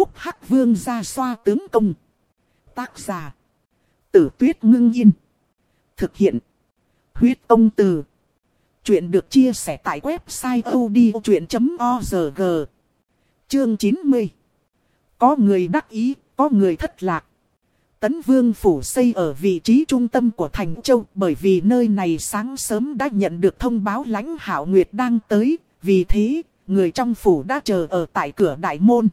Phúc Hắc Vương ra xoa tướng công. Tác giả. Tử tuyết ngưng yên. Thực hiện. Huyết ông từ. Chuyện được chia sẻ tại website odchuyện.org. Chương 90. Có người đắc ý, có người thất lạc. Tấn Vương Phủ xây ở vị trí trung tâm của thành châu bởi vì nơi này sáng sớm đã nhận được thông báo lãnh hảo nguyệt đang tới. Vì thế, người trong phủ đã chờ ở tại cửa đại môn.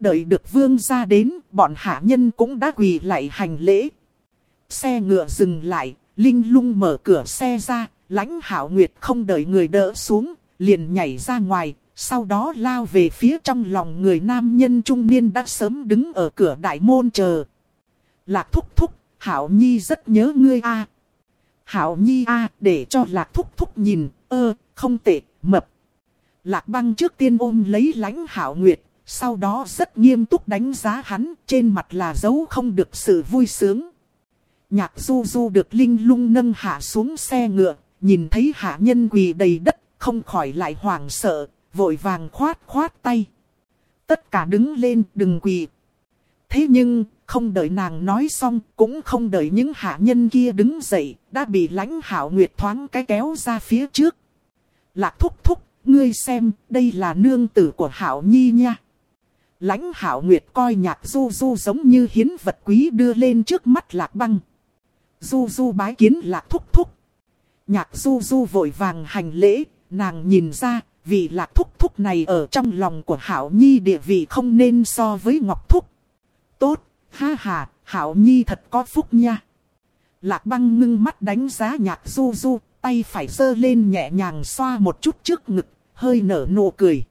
Đợi được vương ra đến, bọn hạ nhân cũng đã quỳ lại hành lễ. Xe ngựa dừng lại, Linh lung mở cửa xe ra, lãnh hảo nguyệt không đợi người đỡ xuống, liền nhảy ra ngoài, sau đó lao về phía trong lòng người nam nhân trung niên đã sớm đứng ở cửa đại môn chờ. Lạc thúc thúc, Hảo Nhi rất nhớ ngươi a. Hảo Nhi a, để cho Lạc thúc thúc nhìn, ơ, không tệ, mập. Lạc băng trước tiên ôm lấy lãnh Hảo Nguyệt, sau đó rất nghiêm túc đánh giá hắn, trên mặt là dấu không được sự vui sướng. Nhạc du du được Linh lung nâng hạ xuống xe ngựa, nhìn thấy hạ nhân quỳ đầy đất, không khỏi lại hoảng sợ, vội vàng khoát khoát tay. Tất cả đứng lên đừng quỳ. Thế nhưng, không đợi nàng nói xong, cũng không đợi những hạ nhân kia đứng dậy, đã bị lãnh hảo nguyệt thoáng cái kéo ra phía trước. Lạc thúc thúc, ngươi xem, đây là nương tử của hảo nhi nha. Lãnh hảo nguyệt coi nhạc du du giống như hiến vật quý đưa lên trước mắt lạc băng. Du du bái kiến lạc thúc thúc. Nhạc du du vội vàng hành lễ, nàng nhìn ra, vì lạc thúc thúc này ở trong lòng của hảo nhi địa vị không nên so với ngọc thúc. Tốt, ha ha, hảo nhi thật có phúc nha. Lạc băng ngưng mắt đánh giá nhạc du du, tay phải sơ lên nhẹ nhàng xoa một chút trước ngực, hơi nở nụ cười.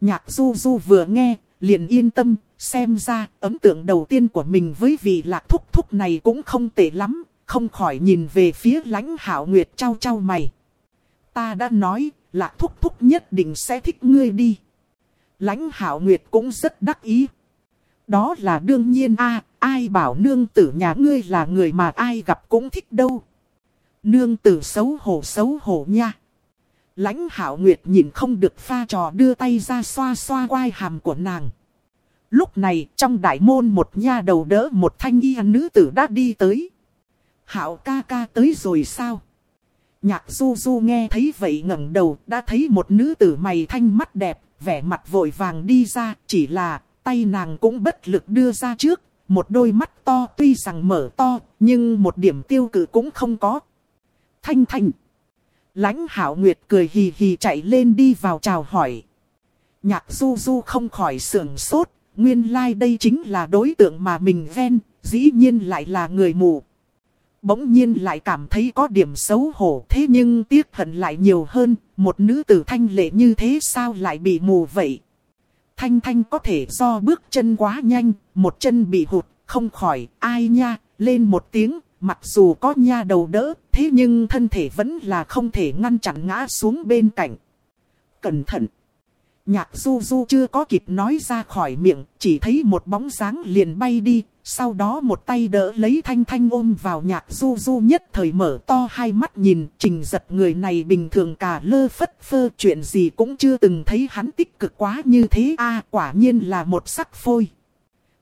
Nhạc du du vừa nghe, liền yên tâm, xem ra ấn tượng đầu tiên của mình với vị lạc thúc thúc này cũng không tệ lắm, không khỏi nhìn về phía lãnh hảo nguyệt trao trao mày. Ta đã nói, lạc thúc thúc nhất định sẽ thích ngươi đi. Lãnh hảo nguyệt cũng rất đắc ý. Đó là đương nhiên a ai bảo nương tử nhà ngươi là người mà ai gặp cũng thích đâu. Nương tử xấu hổ xấu hổ nha. Lãnh hảo nguyệt nhìn không được pha trò đưa tay ra xoa xoa quai hàm của nàng. Lúc này trong đại môn một nha đầu đỡ một thanh y nữ tử đã đi tới. Hảo ca ca tới rồi sao? Nhạc du du nghe thấy vậy ngẩng đầu đã thấy một nữ tử mày thanh mắt đẹp, vẻ mặt vội vàng đi ra, chỉ là tay nàng cũng bất lực đưa ra trước, một đôi mắt to tuy rằng mở to, nhưng một điểm tiêu cự cũng không có. Thanh thanh. Lãnh hảo nguyệt cười hì hì chạy lên đi vào chào hỏi. Nhạc du du không khỏi sưởng sốt, nguyên lai like đây chính là đối tượng mà mình ven, dĩ nhiên lại là người mù. Bỗng nhiên lại cảm thấy có điểm xấu hổ thế nhưng tiếc hận lại nhiều hơn, một nữ tử thanh lệ như thế sao lại bị mù vậy. Thanh thanh có thể do bước chân quá nhanh, một chân bị hụt, không khỏi, ai nha, lên một tiếng, mặc dù có nha đầu đỡ, thế nhưng thân thể vẫn là không thể ngăn chặn ngã xuống bên cạnh. Cẩn thận! Nhạc du du chưa có kịp nói ra khỏi miệng, chỉ thấy một bóng dáng liền bay đi, sau đó một tay đỡ lấy thanh thanh ôm vào nhạc du du nhất thời mở to hai mắt nhìn, trình giật người này bình thường cả lơ phất phơ chuyện gì cũng chưa từng thấy hắn tích cực quá như thế a quả nhiên là một sắc phôi.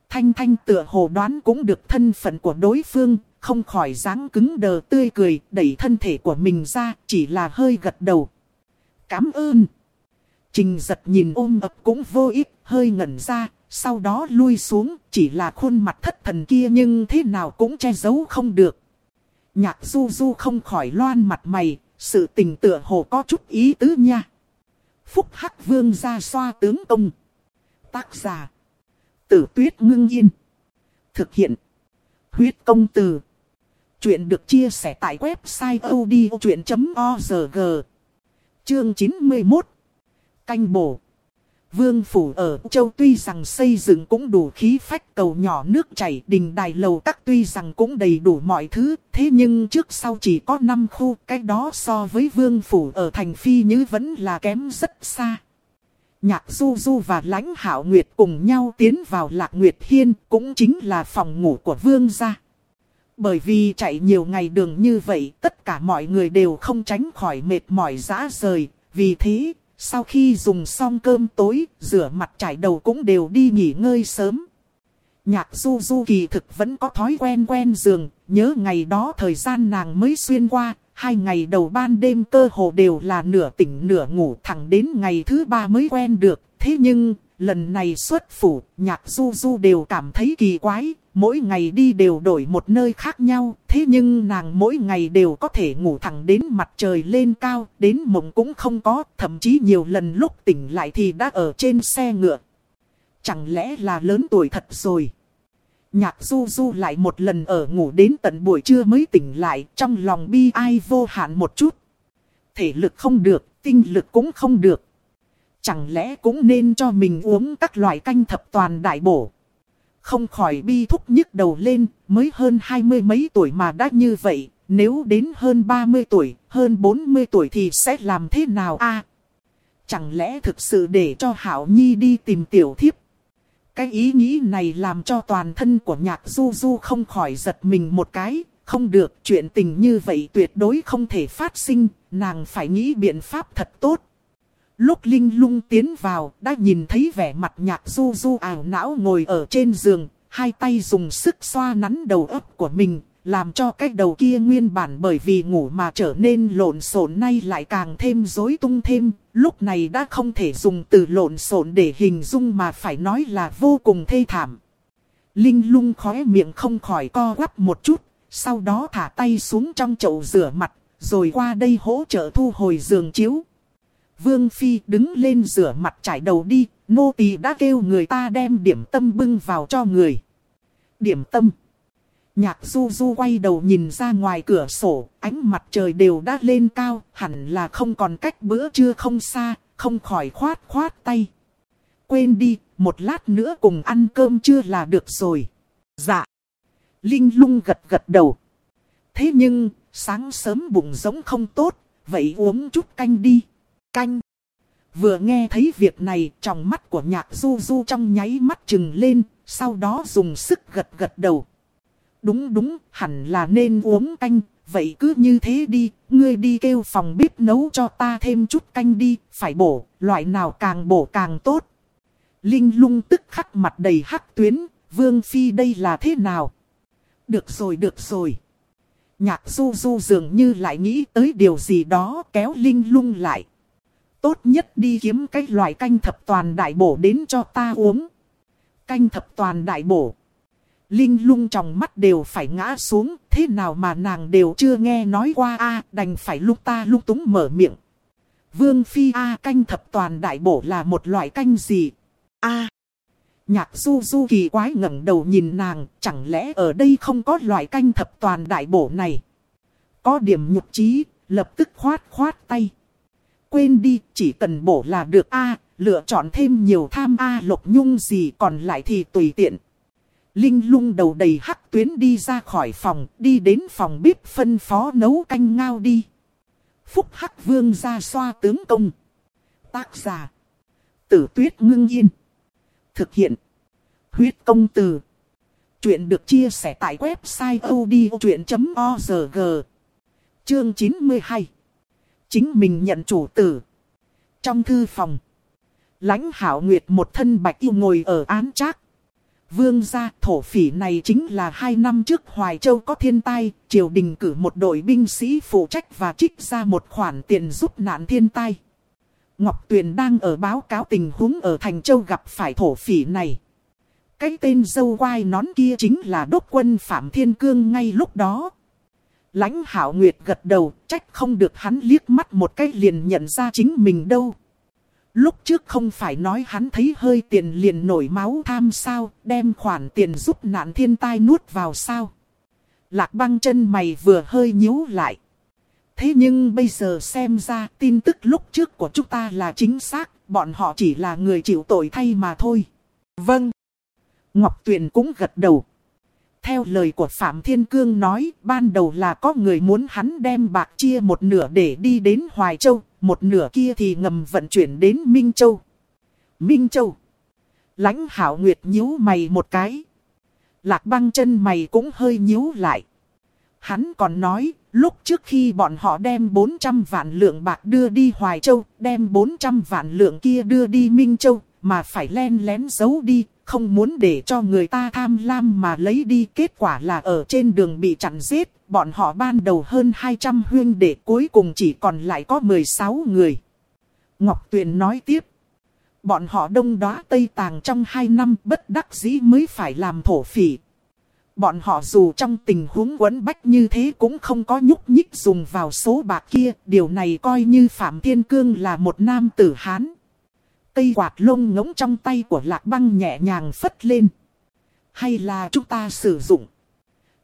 Thanh thanh tựa hồ đoán cũng được thân phận của đối phương, không khỏi dáng cứng đờ tươi cười, đẩy thân thể của mình ra, chỉ là hơi gật đầu. Cảm ơn. Trình giật nhìn ôm ập cũng vô ích, hơi ngẩn ra, sau đó lui xuống, chỉ là khuôn mặt thất thần kia nhưng thế nào cũng che giấu không được. Nhạc du du không khỏi loan mặt mày, sự tình tựa hồ có chút ý tứ nha. Phúc Hắc Vương ra xoa tướng công. Tác giả. Tử tuyết ngưng yên. Thực hiện. Huyết công từ. Chuyện được chia sẻ tại website odchuyện.org. Chương 91. Canh bổ. Vương phủ ở châu tuy rằng xây dựng cũng đủ khí phách cầu nhỏ nước chảy đình đài lầu các tuy rằng cũng đầy đủ mọi thứ, thế nhưng trước sau chỉ có 5 khu, cái đó so với vương phủ ở thành phi như vẫn là kém rất xa. Nhạc Du Du và lãnh hảo nguyệt cùng nhau tiến vào lạc nguyệt hiên cũng chính là phòng ngủ của vương gia. Bởi vì chạy nhiều ngày đường như vậy tất cả mọi người đều không tránh khỏi mệt mỏi dã rời, vì thế Sau khi dùng xong cơm tối, rửa mặt chải đầu cũng đều đi nghỉ ngơi sớm. Nhạc du du kỳ thực vẫn có thói quen quen giường, nhớ ngày đó thời gian nàng mới xuyên qua, hai ngày đầu ban đêm cơ hồ đều là nửa tỉnh nửa ngủ thẳng đến ngày thứ ba mới quen được. Thế nhưng, lần này xuất phủ, nhạc du du đều cảm thấy kỳ quái, mỗi ngày đi đều đổi một nơi khác nhau. Thế nhưng nàng mỗi ngày đều có thể ngủ thẳng đến mặt trời lên cao, đến mộng cũng không có, thậm chí nhiều lần lúc tỉnh lại thì đã ở trên xe ngựa. Chẳng lẽ là lớn tuổi thật rồi? Nhạc du du lại một lần ở ngủ đến tận buổi trưa mới tỉnh lại, trong lòng bi ai vô hạn một chút. Thể lực không được, tinh lực cũng không được. Chẳng lẽ cũng nên cho mình uống các loại canh thập toàn đại bổ. Không khỏi bi thúc nhức đầu lên, mới hơn hai mươi mấy tuổi mà đã như vậy, nếu đến hơn ba mươi tuổi, hơn bốn mươi tuổi thì sẽ làm thế nào a? chẳng lẽ thực sự để cho Hảo Nhi đi tìm tiểu thiếp? Cái ý nghĩ này làm cho toàn thân của nhạc du du không khỏi giật mình một cái, không được, chuyện tình như vậy tuyệt đối không thể phát sinh, nàng phải nghĩ biện pháp thật tốt. Lúc Linh lung tiến vào, đã nhìn thấy vẻ mặt nhạc du du ảo não ngồi ở trên giường, hai tay dùng sức xoa nắn đầu óc của mình, làm cho cái đầu kia nguyên bản bởi vì ngủ mà trở nên lộn xộn nay lại càng thêm rối tung thêm, lúc này đã không thể dùng từ lộn xộn để hình dung mà phải nói là vô cùng thê thảm. Linh lung khóe miệng không khỏi co quắp một chút, sau đó thả tay xuống trong chậu rửa mặt, rồi qua đây hỗ trợ thu hồi giường chiếu. Vương Phi đứng lên rửa mặt trải đầu đi, nô tỳ đã kêu người ta đem điểm tâm bưng vào cho người. Điểm tâm. Nhạc du du quay đầu nhìn ra ngoài cửa sổ, ánh mặt trời đều đã lên cao, hẳn là không còn cách bữa trưa không xa, không khỏi khoát khoát tay. Quên đi, một lát nữa cùng ăn cơm chưa là được rồi. Dạ. Linh lung gật gật đầu. Thế nhưng, sáng sớm bụng giống không tốt, vậy uống chút canh đi. Canh. Vừa nghe thấy việc này, trong mắt của nhạc du du trong nháy mắt trừng lên, sau đó dùng sức gật gật đầu. Đúng đúng, hẳn là nên uống canh, vậy cứ như thế đi, ngươi đi kêu phòng bếp nấu cho ta thêm chút canh đi, phải bổ, loại nào càng bổ càng tốt. Linh lung tức khắc mặt đầy hắc tuyến, vương phi đây là thế nào? Được rồi được rồi. Nhạc du du dường như lại nghĩ tới điều gì đó kéo linh lung lại. Tốt nhất đi kiếm cái loại canh thập toàn đại bổ đến cho ta uống. Canh thập toàn đại bổ. Linh lung trong mắt đều phải ngã xuống, thế nào mà nàng đều chưa nghe nói qua a đành phải lúc ta lúc túng mở miệng. Vương Phi A canh thập toàn đại bổ là một loại canh gì? A. Nhạc du du kỳ quái ngẩng đầu nhìn nàng, chẳng lẽ ở đây không có loại canh thập toàn đại bổ này? Có điểm nhục trí, lập tức khoát khoát tay. Quên đi, chỉ cần bổ là được A, lựa chọn thêm nhiều tham A lục nhung gì còn lại thì tùy tiện. Linh lung đầu đầy hắc tuyến đi ra khỏi phòng, đi đến phòng bếp phân phó nấu canh ngao đi. Phúc hắc vương ra xoa tướng công. Tác giả. Tử tuyết ngưng yên. Thực hiện. Huyết công từ. Chuyện được chia sẻ tại website odchuyện.org. Chương 92. Chính mình nhận chủ tử. Trong thư phòng. lãnh hảo nguyệt một thân bạch yêu ngồi ở án trác Vương gia thổ phỉ này chính là hai năm trước Hoài Châu có thiên tai, triều đình cử một đội binh sĩ phụ trách và trích ra một khoản tiền giúp nạn thiên tai. Ngọc Tuyền đang ở báo cáo tình huống ở Thành Châu gặp phải thổ phỉ này. Cái tên dâu quai nón kia chính là đốc quân Phạm Thiên Cương ngay lúc đó. Lãnh Hảo Nguyệt gật đầu, trách không được hắn liếc mắt một cái liền nhận ra chính mình đâu. Lúc trước không phải nói hắn thấy hơi tiền liền nổi máu tham sao, đem khoản tiền giúp nạn thiên tai nuốt vào sao. Lạc băng chân mày vừa hơi nhíu lại. Thế nhưng bây giờ xem ra tin tức lúc trước của chúng ta là chính xác, bọn họ chỉ là người chịu tội thay mà thôi. Vâng. Ngọc Tuyền cũng gật đầu. Theo lời của Phạm Thiên Cương nói, ban đầu là có người muốn hắn đem bạc chia một nửa để đi đến Hoài Châu, một nửa kia thì ngầm vận chuyển đến Minh Châu. Minh Châu. lãnh hảo nguyệt nhíu mày một cái. Lạc băng chân mày cũng hơi nhíu lại. Hắn còn nói, lúc trước khi bọn họ đem 400 vạn lượng bạc đưa đi Hoài Châu, đem 400 vạn lượng kia đưa đi Minh Châu, mà phải len lén giấu đi, không muốn để cho người ta tham lam mà lấy đi. Kết quả là ở trên đường bị chặn giết, bọn họ ban đầu hơn 200 huyên để cuối cùng chỉ còn lại có 16 người. Ngọc Tuyền nói tiếp. Bọn họ đông đóa Tây Tàng trong 2 năm bất đắc dĩ mới phải làm thổ phỉ. Bọn họ dù trong tình huống quấn bách như thế cũng không có nhúc nhích dùng vào số bạc kia. Điều này coi như Phạm Thiên Cương là một nam tử Hán. Cây quạt lông ngỗng trong tay của lạc băng nhẹ nhàng phất lên. Hay là chúng ta sử dụng?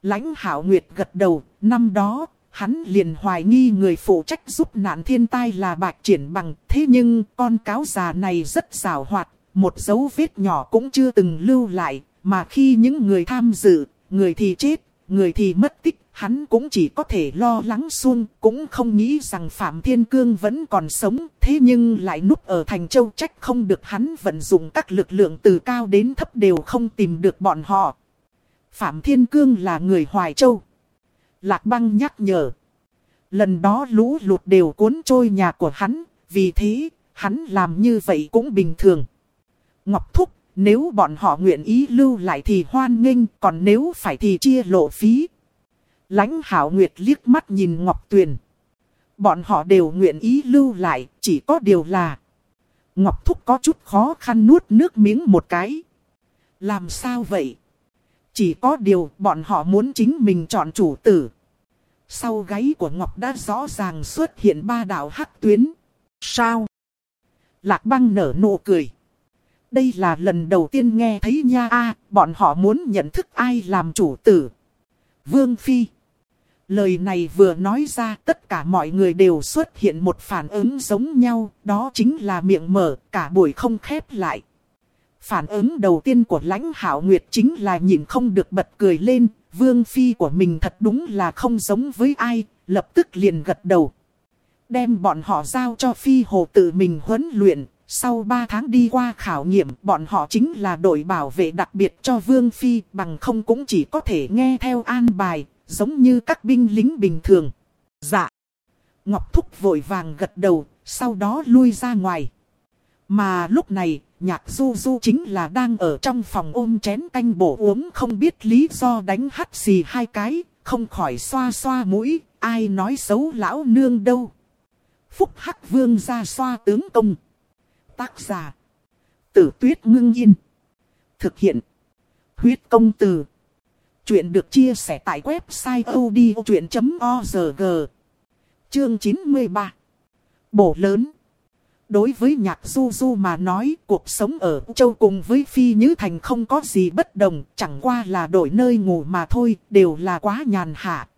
Lãnh hảo nguyệt gật đầu, năm đó, hắn liền hoài nghi người phụ trách giúp nạn thiên tai là bạch triển bằng. Thế nhưng con cáo già này rất rào hoạt, một dấu vết nhỏ cũng chưa từng lưu lại. Mà khi những người tham dự, người thì chết, người thì mất tích, hắn cũng chỉ có thể lo lắng xuông, cũng không nghĩ rằng Phạm Thiên Cương vẫn còn sống, thế nhưng lại núp ở thành châu trách không được hắn vận dụng các lực lượng từ cao đến thấp đều không tìm được bọn họ. Phạm Thiên Cương là người Hoài Châu. Lạc băng nhắc nhở. Lần đó lũ lụt đều cuốn trôi nhà của hắn, vì thế, hắn làm như vậy cũng bình thường. Ngọc Thúc, nếu bọn họ nguyện ý lưu lại thì hoan nghênh, còn nếu phải thì chia lộ phí. Lãnh Hảo Nguyệt liếc mắt nhìn Ngọc Tuyền. Bọn họ đều nguyện ý lưu lại, chỉ có điều là... Ngọc Thúc có chút khó khăn nuốt nước miếng một cái. Làm sao vậy? Chỉ có điều bọn họ muốn chính mình chọn chủ tử. Sau gáy của Ngọc đã rõ ràng xuất hiện ba đạo hắc tuyến. Sao? Lạc băng nở nụ cười. Đây là lần đầu tiên nghe thấy nha a bọn họ muốn nhận thức ai làm chủ tử. Vương Phi. Lời này vừa nói ra tất cả mọi người đều xuất hiện một phản ứng giống nhau, đó chính là miệng mở, cả buổi không khép lại. Phản ứng đầu tiên của lãnh hảo nguyệt chính là nhìn không được bật cười lên, vương phi của mình thật đúng là không giống với ai, lập tức liền gật đầu. Đem bọn họ giao cho phi hồ tự mình huấn luyện, sau 3 tháng đi qua khảo nghiệm bọn họ chính là đội bảo vệ đặc biệt cho vương phi bằng không cũng chỉ có thể nghe theo an bài, giống như các binh lính bình thường. Dạ. Ngọc Thúc vội vàng gật đầu, sau đó lui ra ngoài. Mà lúc này, nhạc du du chính là đang ở trong phòng ôm chén canh bổ uống không biết lý do đánh hắt xì hai cái, không khỏi xoa xoa mũi, ai nói xấu lão nương đâu. Phúc Hắc Vương ra xoa tướng công. Tác giả. Tử tuyết ngưng yên. Thực hiện. Huyết công từ. Chuyện được chia sẻ tại website odchuyện.org. Chương 93. Bổ lớn. Đối với nhạc du du mà nói cuộc sống ở châu cùng với Phi như Thành không có gì bất đồng, chẳng qua là đổi nơi ngủ mà thôi, đều là quá nhàn hạ.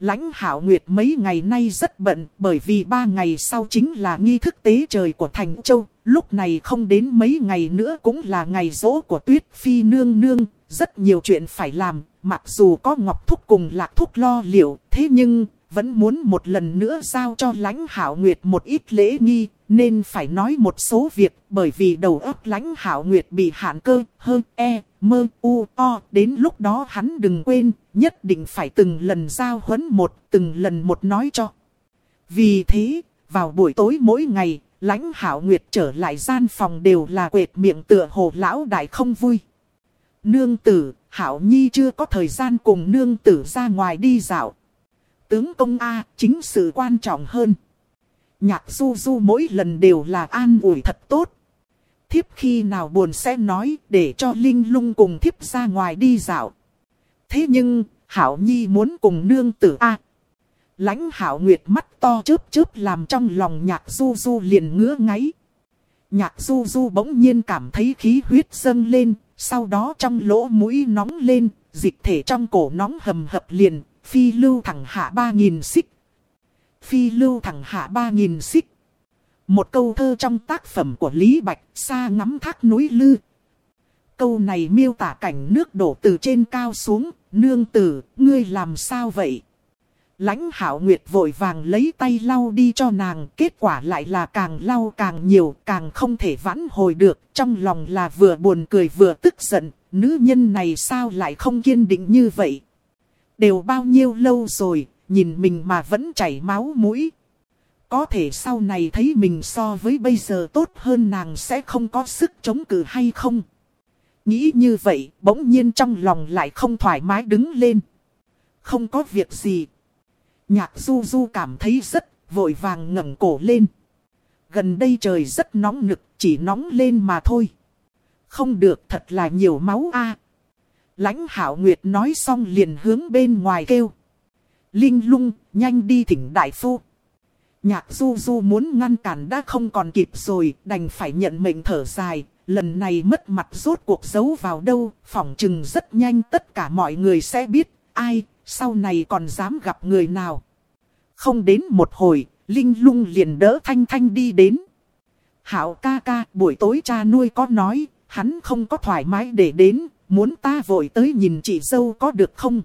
Lãnh hảo nguyệt mấy ngày nay rất bận bởi vì ba ngày sau chính là nghi thức tế trời của Thành Châu, lúc này không đến mấy ngày nữa cũng là ngày rỗ của Tuyết Phi Nương Nương, rất nhiều chuyện phải làm, mặc dù có Ngọc Thúc cùng Lạc Thúc lo liệu, thế nhưng vẫn muốn một lần nữa giao cho lãnh hảo nguyệt một ít lễ nghi, nên phải nói một số việc, bởi vì đầu óc lãnh hảo nguyệt bị hạn cơ, hơn, e, mơ, u, o, đến lúc đó hắn đừng quên, nhất định phải từng lần giao huấn một, từng lần một nói cho. Vì thế, vào buổi tối mỗi ngày, lãnh hảo nguyệt trở lại gian phòng đều là quệt miệng tựa hồ lão đại không vui. Nương tử, hảo nhi chưa có thời gian cùng nương tử ra ngoài đi dạo. Tướng công A, chính sự quan trọng hơn. Nhạc du du mỗi lần đều là an ủi thật tốt. Thiếp khi nào buồn sẽ nói để cho Linh lung cùng thiếp ra ngoài đi dạo. Thế nhưng, Hảo Nhi muốn cùng nương tử A lãnh Hảo Nguyệt mắt to chớp chớp làm trong lòng nhạc du du liền ngứa ngáy. Nhạc du du bỗng nhiên cảm thấy khí huyết dâng lên, sau đó trong lỗ mũi nóng lên, dịch thể trong cổ nóng hầm hập liền, phi lưu thẳng hạ ba nghìn xích, phi lưu thẳng hạ ba nghìn xích. Một câu thơ trong tác phẩm của Lý Bạch, xa ngắm thác núi lư. Câu này miêu tả cảnh nước đổ từ trên cao xuống, nương tử, ngươi làm sao vậy? Lãnh hảo nguyệt vội vàng lấy tay lau đi cho nàng, kết quả lại là càng lau càng nhiều, càng không thể vãn hồi được, trong lòng là vừa buồn cười vừa tức giận, nữ nhân này sao lại không kiên định như vậy? Đều bao nhiêu lâu rồi, nhìn mình mà vẫn chảy máu mũi. Có thể sau này thấy mình so với bây giờ tốt hơn nàng sẽ không có sức chống cự hay không? Nghĩ như vậy, bỗng nhiên trong lòng lại không thoải mái đứng lên. Không có việc gì. Nhạc du du cảm thấy rất vội vàng ngẩng cổ lên. Gần đây trời rất nóng nực, chỉ nóng lên mà thôi. Không được thật là nhiều máu a. Lãnh hảo nguyệt nói xong liền hướng bên ngoài kêu. Linh lung, nhanh đi thỉnh đại phu. Nhạc du du muốn ngăn cản đã không còn kịp rồi, đành phải nhận mệnh thở dài. Lần này mất mặt rốt cuộc giấu vào đâu, phỏng chừng rất nhanh tất cả mọi người sẽ biết, ai, sau này còn dám gặp người nào. Không đến một hồi, Linh lung liền đỡ Thanh Thanh đi đến. Hảo ca ca, buổi tối cha nuôi có nói, hắn không có thoải mái để đến, muốn ta vội tới nhìn chị dâu có được không?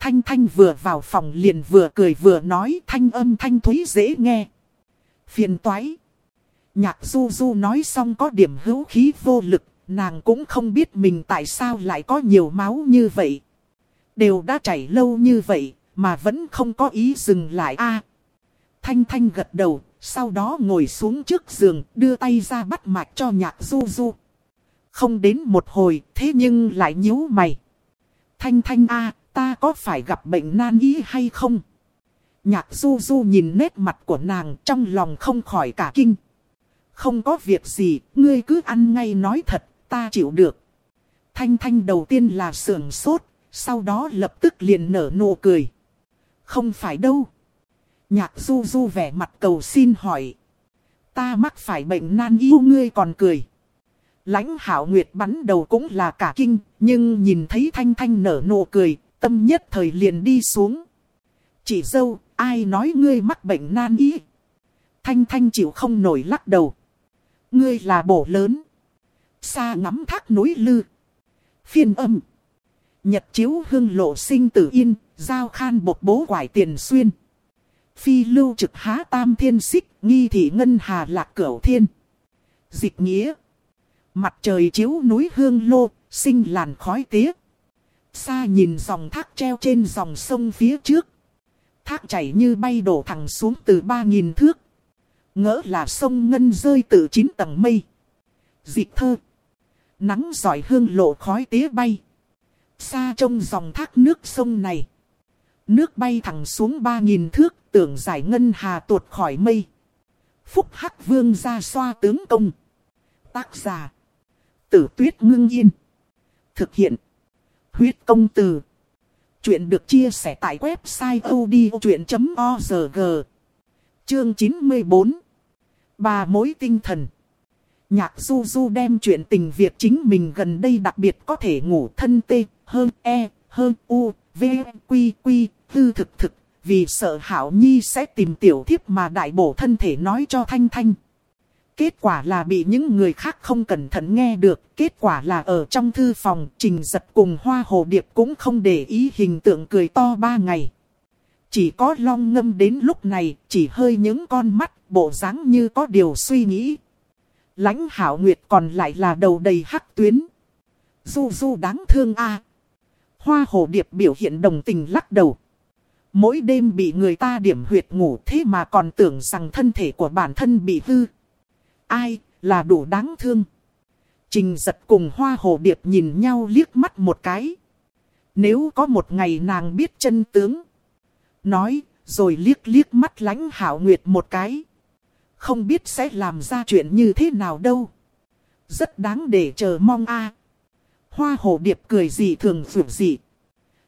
Thanh Thanh vừa vào phòng liền vừa cười vừa nói thanh âm thanh thúy dễ nghe. Phiền toái. Nhạc du du nói xong có điểm hữu khí vô lực, nàng cũng không biết mình tại sao lại có nhiều máu như vậy. Đều đã chảy lâu như vậy, mà vẫn không có ý dừng lại a Thanh Thanh gật đầu, sau đó ngồi xuống trước giường, đưa tay ra bắt mạch cho nhạc du du. Không đến một hồi, thế nhưng lại nhíu mày. Thanh Thanh a ta có phải gặp bệnh nan y hay không? Nhạc du du nhìn nét mặt của nàng trong lòng không khỏi cả kinh. Không có việc gì, ngươi cứ ăn ngay nói thật, ta chịu được. Thanh Thanh đầu tiên là sườn sốt, sau đó lập tức liền nở nụ cười. Không phải đâu. Nhạc du du vẻ mặt cầu xin hỏi. Ta mắc phải bệnh nan yêu ngươi còn cười. lãnh hảo nguyệt bắn đầu cũng là cả kinh, nhưng nhìn thấy thanh thanh nở nụ cười, tâm nhất thời liền đi xuống. Chị dâu, ai nói ngươi mắc bệnh nan y? Thanh thanh chịu không nổi lắc đầu. Ngươi là bổ lớn. Xa ngắm thác núi lư. Phiên âm. Nhật chiếu hương lộ sinh tử yên, giao khan bột bố quải tiền xuyên. Phi lưu trực há tam thiên xích, nghi thị ngân hà lạc cửu thiên. Dịch nghĩa. Mặt trời chiếu núi hương lô, sinh làn khói tía. Xa nhìn dòng thác treo trên dòng sông phía trước. Thác chảy như bay đổ thẳng xuống từ ba nghìn thước. Ngỡ là sông ngân rơi từ chín tầng mây. Dịch thơ. Nắng giỏi hương lộ khói tía bay. Xa trong dòng thác nước sông này. Nước bay thẳng xuống ba nghìn thước, tưởng giải ngân hà tuột khỏi mây. Phúc Hắc Vương ra xoa tướng công. Tác giả. Tử tuyết ngưng yên. Thực hiện. Huyết công từ. Chuyện được chia sẻ tại website odchuyện.org. Chương 94. Ba mối tinh thần. Nhạc du du đem chuyện tình việc chính mình gần đây đặc biệt có thể ngủ thân tê, hơn e, hơn u, v, quy quy, tư thực thực, vì sợ Hảo Nhi sẽ tìm tiểu thiếp mà đại bổ thân thể nói cho Thanh Thanh. Kết quả là bị những người khác không cẩn thận nghe được, kết quả là ở trong thư phòng, trình giật cùng hoa hồ điệp cũng không để ý hình tượng cười to ba ngày. Chỉ có long ngâm đến lúc này, chỉ hơi những con mắt, bộ dáng như có điều suy nghĩ. lãnh hảo nguyệt còn lại là đầu đầy hắc tuyến. Du du đáng thương a Hoa hồ điệp biểu hiện đồng tình lắc đầu. Mỗi đêm bị người ta điểm huyệt ngủ thế mà còn tưởng rằng thân thể của bản thân bị hư. Ai, là đủ đáng thương. Trình giật cùng hoa hồ điệp nhìn nhau liếc mắt một cái. Nếu có một ngày nàng biết chân tướng. Nói, rồi liếc liếc mắt lánh hảo nguyệt một cái. Không biết sẽ làm ra chuyện như thế nào đâu. Rất đáng để chờ mong a. Hoa hồ điệp cười gì thường vượt dị.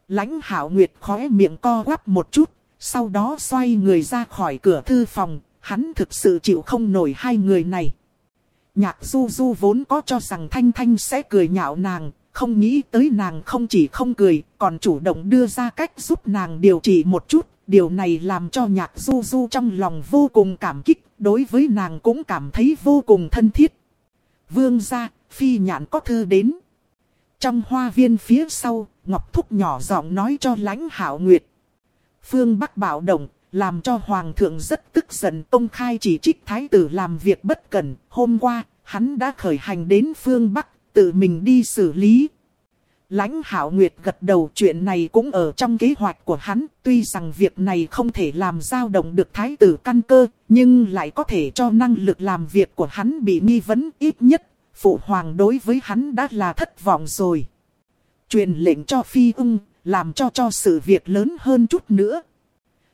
Lãnh hảo nguyệt khóe miệng co quắp một chút, sau đó xoay người ra khỏi cửa thư phòng, hắn thực sự chịu không nổi hai người này. Nhạc du du vốn có cho rằng Thanh Thanh sẽ cười nhạo nàng, không nghĩ tới nàng không chỉ không cười, còn chủ động đưa ra cách giúp nàng điều trị một chút. Điều này làm cho nhạc du du trong lòng vô cùng cảm kích, đối với nàng cũng cảm thấy vô cùng thân thiết. Vương gia, phi nhạn có thư đến. Trong hoa viên phía sau, Ngọc Thúc nhỏ giọng nói cho lãnh hảo nguyệt. Phương Bắc bảo động, làm cho Hoàng thượng rất tức giận công khai chỉ trích Thái tử làm việc bất cần. Hôm qua, hắn đã khởi hành đến phương Bắc, tự mình đi xử lý. Lãnh Hạo Nguyệt gật đầu chuyện này cũng ở trong kế hoạch của hắn, tuy rằng việc này không thể làm dao động được thái tử căn cơ, nhưng lại có thể cho năng lực làm việc của hắn bị nghi vấn ít nhất, phụ hoàng đối với hắn đã là thất vọng rồi. Truyền lệnh cho Phi ung, làm cho cho sự việc lớn hơn chút nữa.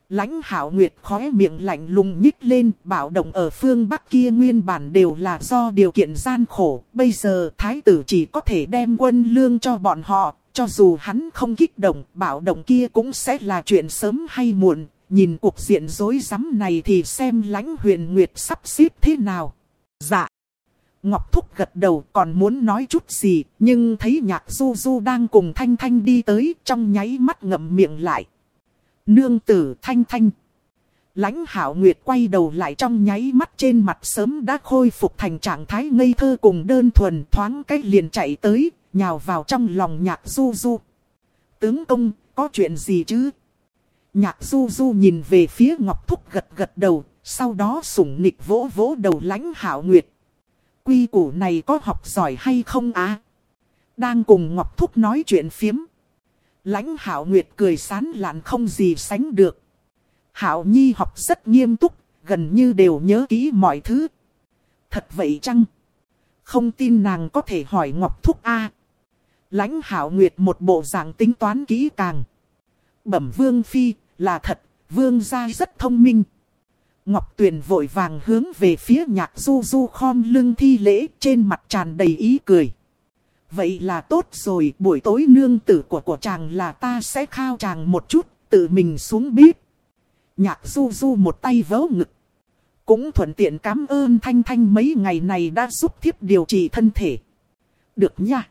Lãnh hảo nguyệt khóe miệng lạnh lùng nhích lên, bảo động ở phương Bắc kia nguyên bản đều là do điều kiện gian khổ. Bây giờ thái tử chỉ có thể đem quân lương cho bọn họ, cho dù hắn không kích động, bảo động kia cũng sẽ là chuyện sớm hay muộn. Nhìn cuộc diện rối rắm này thì xem lãnh huyền nguyệt sắp xếp thế nào. Dạ. Ngọc Thúc gật đầu còn muốn nói chút gì, nhưng thấy nhạc du du đang cùng Thanh Thanh đi tới trong nháy mắt ngậm miệng lại. Nương tử Thanh Thanh. Lãnh hảo nguyệt quay đầu lại trong nháy mắt trên mặt sớm đã khôi phục thành trạng thái ngây thơ cùng đơn thuần thoáng cách liền chạy tới, nhào vào trong lòng nhạc du du. Tướng công, có chuyện gì chứ? Nhạc du du nhìn về phía Ngọc Thúc gật gật đầu, sau đó sủng nịch vỗ vỗ đầu lãnh hảo nguyệt. Quy củ này có học giỏi hay không á? Đang cùng Ngọc Thúc nói chuyện phiếm. Lãnh Hảo Nguyệt cười sán lạn không gì sánh được. Hảo Nhi học rất nghiêm túc, gần như đều nhớ kỹ mọi thứ. Thật vậy chăng? Không tin nàng có thể hỏi Ngọc Thúc A. Lãnh Hảo Nguyệt một bộ dạng tính toán kỹ càng. Bẩm Vương Phi, là thật, Vương gia rất thông minh. Ngọc Tuyền vội vàng hướng về phía nhạc du du khom lưng thi lễ trên mặt tràn đầy ý cười. Vậy là tốt rồi, buổi tối nương tử của của chàng là ta sẽ khao chàng một chút, tự mình xuống bếp. Nhạc du du một tay vớ ngực. Cũng thuận tiện cảm ơn Thanh Thanh mấy ngày này đã giúp thiếp điều trị thân thể. Được nha.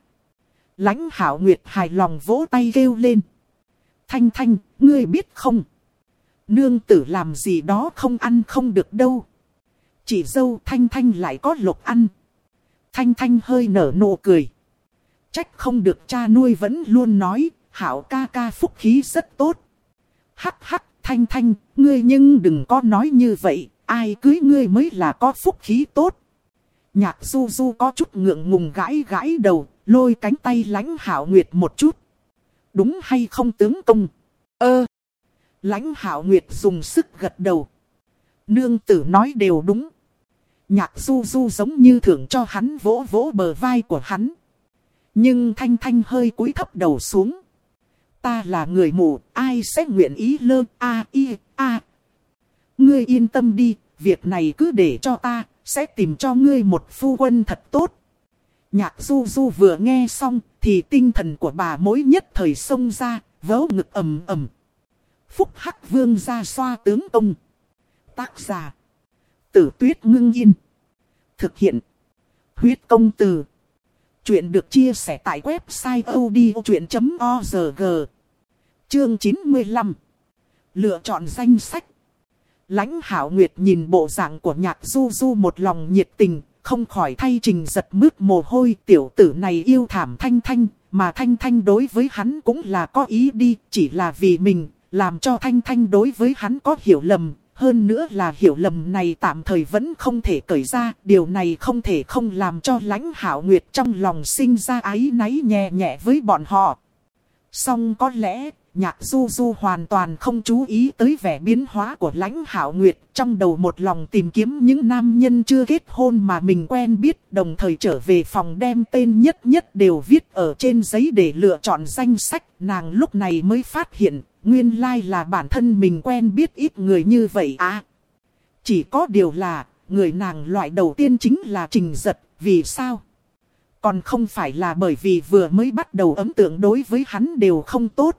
Lãnh Hảo Nguyệt hài lòng vỗ tay kêu lên. Thanh Thanh, ngươi biết không? Nương tử làm gì đó không ăn không được đâu. chị dâu Thanh Thanh lại có lục ăn. Thanh Thanh hơi nở nụ cười. Trách không được cha nuôi vẫn luôn nói, hảo ca ca phúc khí rất tốt. Hắc hắc, Thanh Thanh, ngươi nhưng đừng có nói như vậy, ai cưới ngươi mới là có phúc khí tốt. Nhạc du du có chút ngượng ngùng gãi gãi đầu, lôi cánh tay lánh hảo nguyệt một chút. Đúng hay không tướng công? Ơ! Lãnh hạo nguyệt dùng sức gật đầu. Nương tử nói đều đúng. Nhạc du du giống như thưởng cho hắn vỗ vỗ bờ vai của hắn. Nhưng thanh thanh hơi cúi thấp đầu xuống. Ta là người mù, ai sẽ nguyện ý lơ a i a. Ngươi yên tâm đi, việc này cứ để cho ta, sẽ tìm cho ngươi một phu quân thật tốt. Nhạc du du vừa nghe xong, thì tinh thần của bà mối nhất thời xông ra, vớ ngực ầm ầm. Phúc Hắc Vương ra xoa tướng công. Tác giả. Tử tuyết ngưng yên. Thực hiện. Huyết công từ. Chuyện được chia sẻ tại website odchuyện.org. Chương 95. Lựa chọn danh sách. Lãnh Hảo Nguyệt nhìn bộ dạng của nhạc du du một lòng nhiệt tình, không khỏi thay trình giật mướt mồ hôi tiểu tử này yêu thảm thanh thanh, mà thanh thanh đối với hắn cũng là có ý đi, chỉ là vì mình, làm cho Thanh Thanh đối với hắn có hiểu lầm, hơn nữa là hiểu lầm này tạm thời vẫn không thể cởi ra, điều này không thể không làm cho lãnh hảo nguyệt trong lòng sinh ra ái náy nhẹ nhẹ với bọn họ. Song có lẽ, nhạc du du hoàn toàn không chú ý tới vẻ biến hóa của lãnh hảo nguyệt, trong đầu một lòng tìm kiếm những nam nhân chưa kết hôn mà mình quen biết, đồng thời trở về phòng đem tên nhất nhất đều viết ở trên giấy để lựa chọn danh sách, nàng lúc này mới phát hiện Nguyên lai là bản thân mình quen biết ít người như vậy à. Chỉ có điều là, người nàng loại đầu tiên chính là trình giật, vì sao? Còn không phải là bởi vì vừa mới bắt đầu ấn tượng đối với hắn đều không tốt.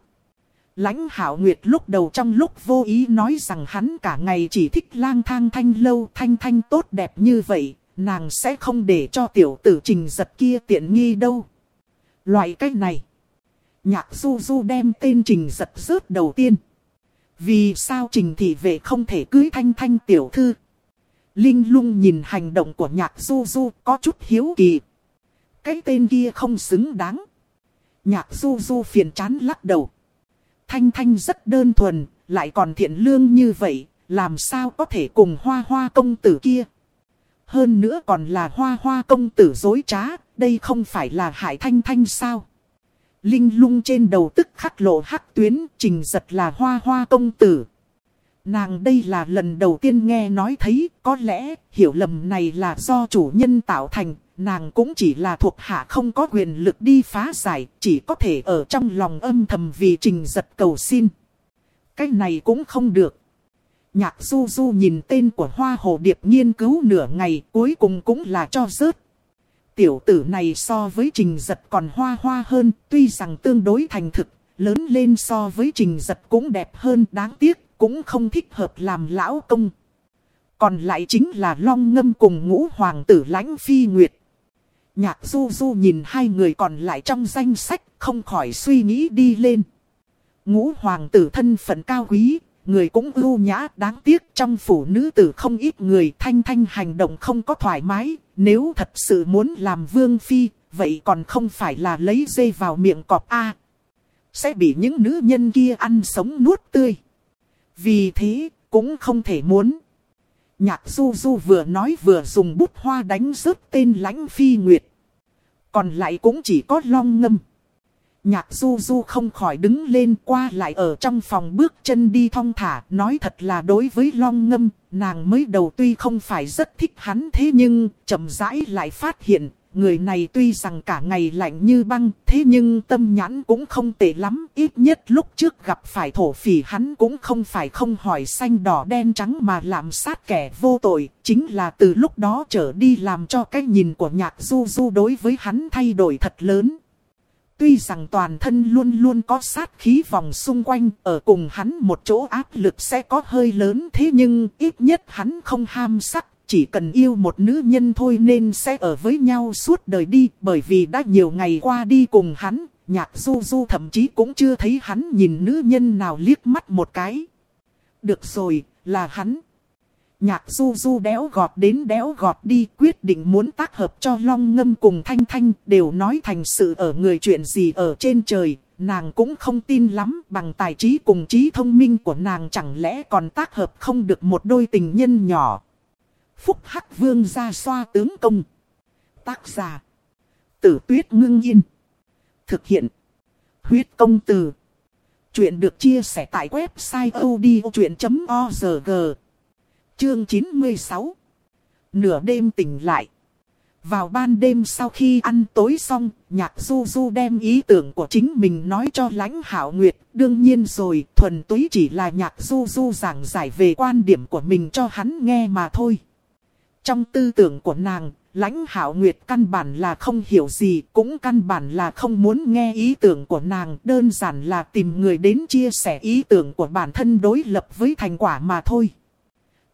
Lãnh hạo nguyệt lúc đầu trong lúc vô ý nói rằng hắn cả ngày chỉ thích lang thang thanh lâu thanh thanh tốt đẹp như vậy, nàng sẽ không để cho tiểu tử trình giật kia tiện nghi đâu. Loại cách này. Nhạc du du đem tên trình giật rớt đầu tiên. Vì sao trình thị vệ không thể cưới thanh thanh tiểu thư? Linh lung nhìn hành động của nhạc du du có chút hiếu kỳ. Cái tên kia không xứng đáng. Nhạc du du phiền chán lắc đầu. Thanh thanh rất đơn thuần, lại còn thiện lương như vậy, làm sao có thể cùng hoa hoa công tử kia. Hơn nữa còn là hoa hoa công tử dối trá, đây không phải là hại thanh thanh sao. Linh lung trên đầu tức khắc lộ hắc tuyến, trình giật là hoa hoa công tử. Nàng đây là lần đầu tiên nghe nói thấy, có lẽ hiểu lầm này là do chủ nhân tạo thành, nàng cũng chỉ là thuộc hạ không có quyền lực đi phá giải, chỉ có thể ở trong lòng âm thầm vì trình giật cầu xin. Cái này cũng không được. Nhạc du du nhìn tên của hoa hồ điệp nghiên cứu nửa ngày cuối cùng cũng là cho rớt. Tiểu tử này so với trình giật còn hoa hoa hơn, tuy rằng tương đối thành thực, lớn lên so với trình giật cũng đẹp hơn đáng tiếc, cũng không thích hợp làm lão công. Còn lại chính là long ngâm cùng ngũ hoàng tử lãnh phi nguyệt. Nhạc du du nhìn hai người còn lại trong danh sách, không khỏi suy nghĩ đi lên. Ngũ hoàng tử thân phận cao quý, người cũng ưu nhã đáng tiếc trong phủ nữ tử không ít người thanh thanh hành động không có thoải mái. Nếu thật sự muốn làm vương phi, vậy còn không phải là lấy dây vào miệng cọp A. sẽ bị những nữ nhân kia ăn sống nuốt tươi. Vì thế, cũng không thể muốn. Nhạc du du vừa nói vừa dùng bút hoa đánh rớt tên lãnh phi nguyệt. Còn lại cũng chỉ có long ngâm. Nhạc du du không khỏi đứng lên qua lại ở trong phòng bước chân đi thong thả. Nói thật là đối với long ngâm, nàng mới đầu tuy không phải rất thích hắn thế nhưng chậm rãi lại phát hiện. Người này tuy rằng cả ngày lạnh như băng, thế nhưng tâm nhãn cũng không tệ lắm. Ít nhất lúc trước gặp phải thổ phỉ hắn cũng không phải không hỏi xanh đỏ đen trắng mà làm sát kẻ vô tội. Chính là từ lúc đó trở đi làm cho cái nhìn của nhạc du du đối với hắn thay đổi thật lớn. Tuy rằng toàn thân luôn luôn có sát khí vòng xung quanh, ở cùng hắn một chỗ áp lực sẽ có hơi lớn thế nhưng ít nhất hắn không ham sắc, chỉ cần yêu một nữ nhân thôi nên sẽ ở với nhau suốt đời đi, bởi vì đã nhiều ngày qua đi cùng hắn, nhạc du du thậm chí cũng chưa thấy hắn nhìn nữ nhân nào liếc mắt một cái. Được rồi, là hắn. Nhạc du du đéo gọt đến đéo gọt đi quyết định muốn tác hợp cho long ngâm cùng thanh thanh đều nói thành sự ở người chuyện gì ở trên trời. Nàng cũng không tin lắm bằng tài trí cùng trí thông minh của nàng chẳng lẽ còn tác hợp không được một đôi tình nhân nhỏ. Phúc Hắc Vương ra xoa tướng công. Tác giả. Tử tuyết ngưng yên. Thực hiện. Huyết công từ. Chuyện được chia sẻ tại website odchuyện.org. Chương 96 Nửa đêm tỉnh lại. Vào ban đêm sau khi ăn tối xong, nhạc du du đem ý tưởng của chính mình nói cho lãnh hảo nguyệt. Đương nhiên rồi, thuần túy chỉ là nhạc du du giảng giải về quan điểm của mình cho hắn nghe mà thôi. Trong tư tưởng của nàng, lãnh hảo nguyệt căn bản là không hiểu gì, cũng căn bản là không muốn nghe ý tưởng của nàng. Đơn giản là tìm người đến chia sẻ ý tưởng của bản thân đối lập với thành quả mà thôi.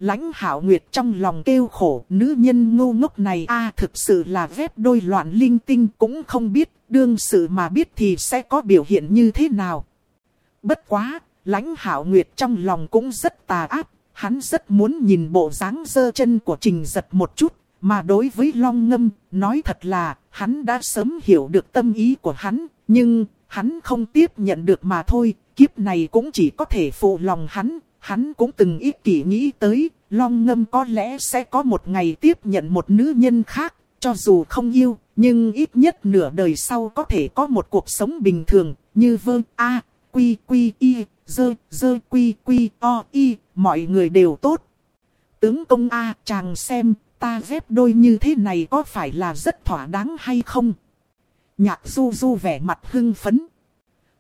Lãnh hảo nguyệt trong lòng kêu khổ, nữ nhân ngu ngốc này a thực sự là vép đôi loạn linh tinh cũng không biết, đương sự mà biết thì sẽ có biểu hiện như thế nào. Bất quá, lãnh hảo nguyệt trong lòng cũng rất tà ác, hắn rất muốn nhìn bộ dáng dơ chân của trình giật một chút, mà đối với long ngâm, nói thật là, hắn đã sớm hiểu được tâm ý của hắn, nhưng, hắn không tiếp nhận được mà thôi, kiếp này cũng chỉ có thể phụ lòng hắn, Hắn cũng từng ít kỷ nghĩ tới, Long Ngâm có lẽ sẽ có một ngày tiếp nhận một nữ nhân khác, cho dù không yêu, nhưng ít nhất nửa đời sau có thể có một cuộc sống bình thường, như vơ a, quy quy y, dơ, dơ quy quy o y, mọi người đều tốt. Tướng công a, chàng xem, ta ghép đôi như thế này có phải là rất thỏa đáng hay không? Nhạc du du vẻ mặt hưng phấn.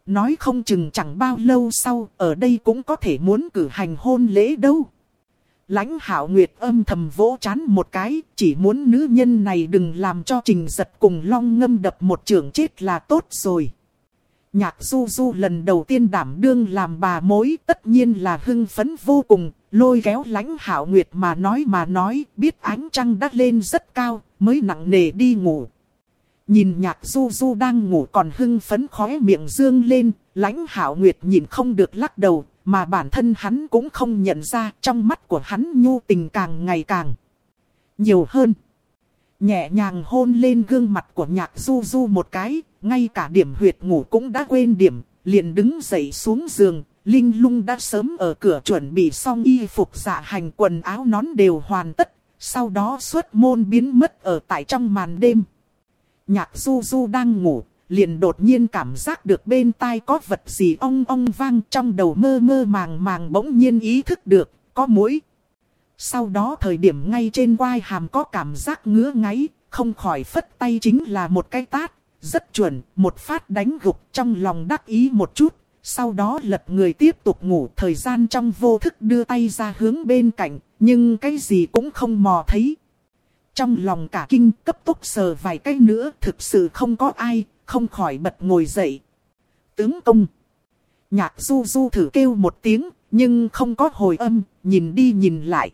Nói không chừng chẳng bao lâu sau, ở đây cũng có thể muốn cử hành hôn lễ đâu. Lãnh hảo nguyệt âm thầm vỗ chán một cái, chỉ muốn nữ nhân này đừng làm cho trình giật cùng long ngâm đập một trường chết là tốt rồi. Nhạc du du lần đầu tiên đảm đương làm bà mối tất nhiên là hưng phấn vô cùng, lôi kéo lãnh hảo nguyệt mà nói mà nói, biết ánh trăng đắt lên rất cao, mới nặng nề đi ngủ. Nhìn nhạc du du đang ngủ còn hưng phấn khóe miệng dương lên, lãnh hảo nguyệt nhìn không được lắc đầu, mà bản thân hắn cũng không nhận ra trong mắt của hắn nhu tình càng ngày càng nhiều hơn. Nhẹ nhàng hôn lên gương mặt của nhạc du du một cái, ngay cả điểm huyệt ngủ cũng đã quên điểm, liền đứng dậy xuống giường, Linh lung đã sớm ở cửa chuẩn bị xong y phục dạ hành quần áo nón đều hoàn tất, sau đó xuất môn biến mất ở tại trong màn đêm. Nhạc du du đang ngủ, liền đột nhiên cảm giác được bên tai có vật gì ong ong vang trong đầu mơ mơ màng màng bỗng nhiên ý thức được, có mũi. Sau đó thời điểm ngay trên vai hàm có cảm giác ngứa ngáy, không khỏi phất tay chính là một cái tát, rất chuẩn, một phát đánh gục trong lòng đắc ý một chút. Sau đó lật người tiếp tục ngủ thời gian trong vô thức đưa tay ra hướng bên cạnh, nhưng cái gì cũng không mò thấy. Trong lòng cả kinh cấp tốc sờ vài cái nữa thực sự không có ai, không khỏi bật ngồi dậy. Tướng công. Nhạc du du thử kêu một tiếng, nhưng không có hồi âm, nhìn đi nhìn lại.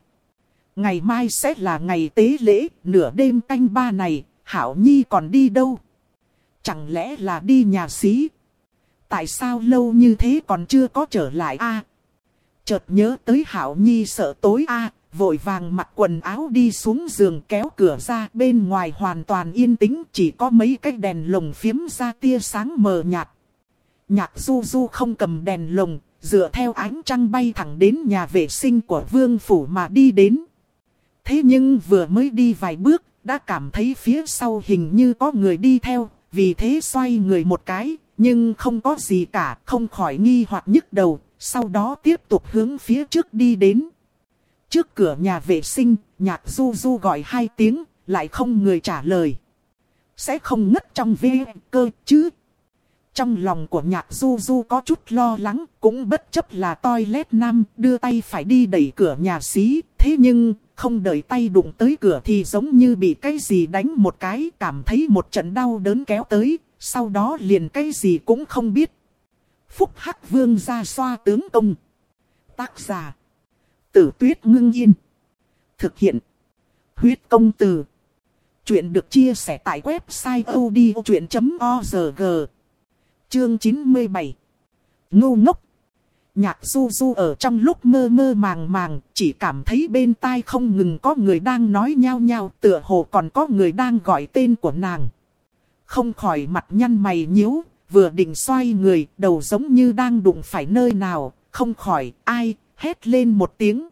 Ngày mai sẽ là ngày tế lễ, nửa đêm canh ba này, Hảo Nhi còn đi đâu? Chẳng lẽ là đi nhà xí? Tại sao lâu như thế còn chưa có trở lại a? chợt nhớ tới Hảo Nhi sợ tối a, vội vàng mặc quần áo đi xuống giường kéo cửa ra bên ngoài hoàn toàn yên tĩnh chỉ có mấy cái đèn lồng phiếm ra tia sáng mờ nhạt. Nhạc du du không cầm đèn lồng, dựa theo ánh trăng bay thẳng đến nhà vệ sinh của vương phủ mà đi đến. Thế nhưng vừa mới đi vài bước, đã cảm thấy phía sau hình như có người đi theo, vì thế xoay người một cái, nhưng không có gì cả, không khỏi nghi hoặc nhức đầu, sau đó tiếp tục hướng phía trước đi đến. Trước cửa nhà vệ sinh, nhạc du du gọi hai tiếng, lại không người trả lời. Sẽ không ngất trong vê cơ chứ. Trong lòng của nhạc du du có chút lo lắng, cũng bất chấp là toilet nam, đưa tay phải đi đẩy cửa nhà xí. Thế nhưng, không đợi tay đụng tới cửa thì giống như bị cái gì đánh một cái, cảm thấy một trận đau đớn kéo tới, sau đó liền cái gì cũng không biết. Phúc Hắc Vương ra xoa tướng công. Tác giả. Tử tuyết ngưng yên. Thực hiện. Huyết công từ. Chuyện được chia sẻ tại website odchuyện.org. Chương 97. Ngu ngốc. Nhạc du du ở trong lúc mơ mơ màng màng, chỉ cảm thấy bên tai không ngừng có người đang nói nhau nhau, tựa hồ còn có người đang gọi tên của nàng. Không khỏi mặt nhăn mày nhíu, vừa định xoay người, đầu giống như đang đụng phải nơi nào, không khỏi, ai, hét lên một tiếng.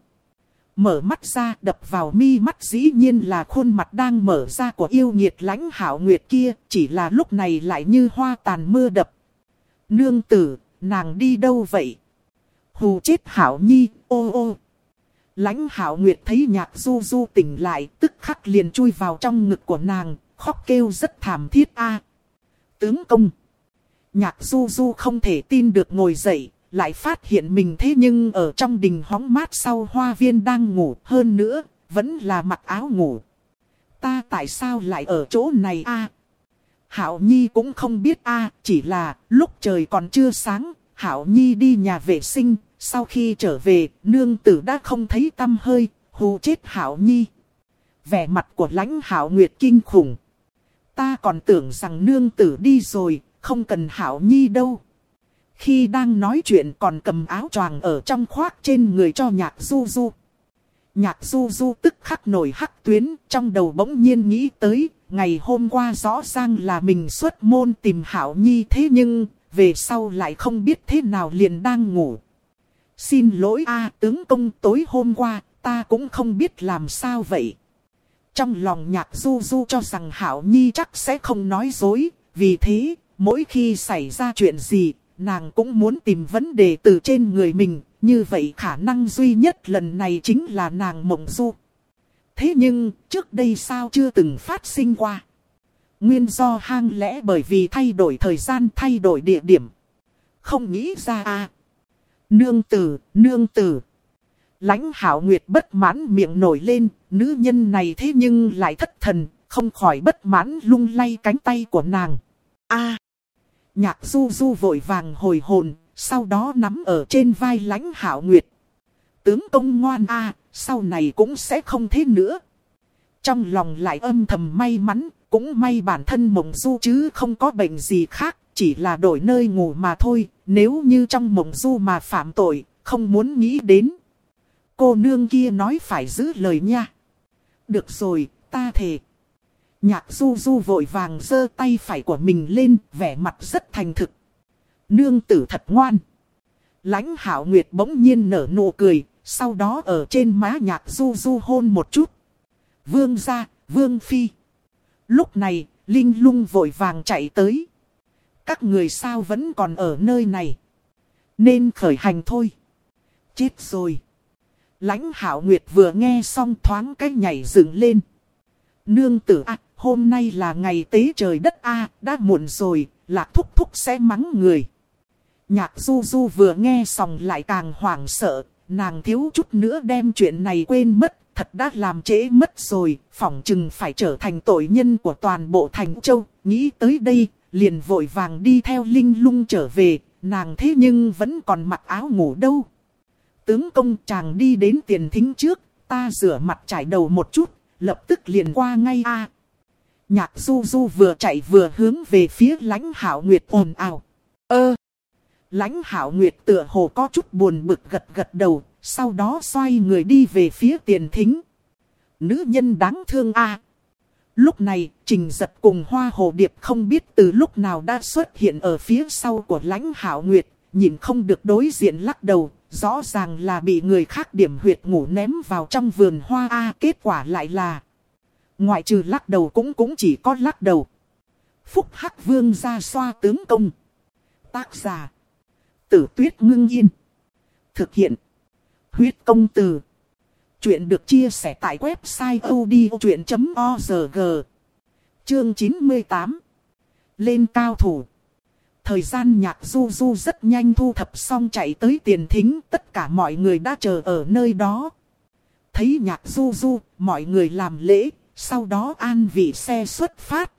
Mở mắt ra đập vào mi mắt dĩ nhiên là khuôn mặt đang mở ra của yêu nghiệt lãnh hảo nguyệt kia, chỉ là lúc này lại như hoa tàn mưa đập. Nương tử, nàng đi đâu vậy? Hù chết hảo nhi, ô ô. Lãnh hảo nguyệt thấy nhạc du du tỉnh lại, tức khắc liền chui vào trong ngực của nàng, khóc kêu rất thảm thiết a. Tướng công. Nhạc du du không thể tin được ngồi dậy, lại phát hiện mình thế nhưng ở trong đình hóng mát sau hoa viên đang ngủ hơn nữa, vẫn là mặc áo ngủ. Ta tại sao lại ở chỗ này a? Hảo Nhi cũng không biết a, chỉ là lúc trời còn chưa sáng, Hảo Nhi đi nhà vệ sinh, sau khi trở về, nương tử đã không thấy tâm hơi, hù chết Hảo Nhi. Vẻ mặt của lãnh Hảo Nguyệt kinh khủng. Ta còn tưởng rằng nương tử đi rồi, không cần Hảo Nhi đâu. Khi đang nói chuyện còn cầm áo choàng ở trong khoác trên người cho nhạc du du. Nhạc du du tức khắc nổi hắc tuyến, trong đầu bỗng nhiên nghĩ tới, ngày hôm qua rõ ràng là mình xuất môn tìm Hảo Nhi thế nhưng, về sau lại không biết thế nào liền đang ngủ. Xin lỗi a tướng công tối hôm qua, ta cũng không biết làm sao vậy. Trong lòng nhạc du du cho rằng Hảo Nhi chắc sẽ không nói dối, vì thế, mỗi khi xảy ra chuyện gì, nàng cũng muốn tìm vấn đề từ trên người mình, như vậy khả năng duy nhất lần này chính là nàng mộng du. Thế nhưng, trước đây sao chưa từng phát sinh qua? Nguyên do hang lẽ bởi vì thay đổi thời gian thay đổi địa điểm. Không nghĩ ra à. Nương tử, nương tử. lãnh hảo nguyệt bất mãn miệng nổi lên, nữ nhân này thế nhưng lại thất thần, không khỏi bất mãn lung lay cánh tay của nàng. a Nhạc du du vội vàng hồi hồn, sau đó nắm ở trên vai lãnh hảo nguyệt. Tướng công ngoan a sau này cũng sẽ không thế nữa. Trong lòng lại âm thầm may mắn, cũng may bản thân mộng du chứ không có bệnh gì khác, chỉ là đổi nơi ngủ mà thôi, nếu như trong mộng du mà phạm tội, không muốn nghĩ đến. Cô nương kia nói phải giữ lời nha. Được rồi, ta thề. Nhạc du du vội vàng giơ tay phải của mình lên, vẻ mặt rất thành thực. Nương tử thật ngoan. lãnh hảo nguyệt bỗng nhiên nở nụ cười, sau đó ở trên má nhạc du du hôn một chút. Vương gia, vương phi. Lúc này, Linh lung vội vàng chạy tới. Các người sao vẫn còn ở nơi này? Nên khởi hành thôi. Chết rồi. Lãnh hảo nguyệt vừa nghe xong thoáng cái nhảy dựng lên. Nương tử à, hôm nay là ngày tế trời đất a đã muộn rồi, lạc thúc thúc sẽ mắng người. Nhạc du du vừa nghe xong lại càng hoảng sợ, nàng thiếu chút nữa đem chuyện này quên mất, thật đã làm trễ mất rồi, phỏng chừng phải trở thành tội nhân của toàn bộ thành châu, nghĩ tới đây, liền vội vàng đi theo linh lung trở về, nàng thế nhưng vẫn còn mặc áo ngủ đâu. Tướng công chàng đi đến tiền thính trước, ta rửa mặt trải đầu một chút, lập tức liền qua ngay a. Nhạc du du vừa chạy vừa hướng về phía lãnh hảo nguyệt ồn ào. Ơ! Lãnh hảo nguyệt tựa hồ có chút buồn bực gật gật đầu, sau đó xoay người đi về phía tiền thính. Nữ nhân đáng thương a. Lúc này, Trình Giật cùng Hoa Hồ Điệp không biết từ lúc nào đã xuất hiện ở phía sau của lãnh hảo nguyệt, nhìn không được đối diện lắc đầu, rõ ràng là bị người khác điểm huyệt ngủ ném vào trong vườn hoa A. kết quả lại là, ngoại trừ lắc đầu cũng cũng chỉ có lắc đầu. Phúc Hắc Vương ra xoa tướng công. Tác giả, tử tuyết ngưng yên. Thực hiện, huyết công từ. Chuyện được chia sẻ tại website odchuyện.org Chương 98 Lên cao thủ. Thời gian nhạc du du rất nhanh thu thập xong chạy tới tiền thính Tất cả mọi người đã chờ ở nơi đó. Thấy nhạc du du, mọi người làm lễ Sau đó an vị xe xuất phát.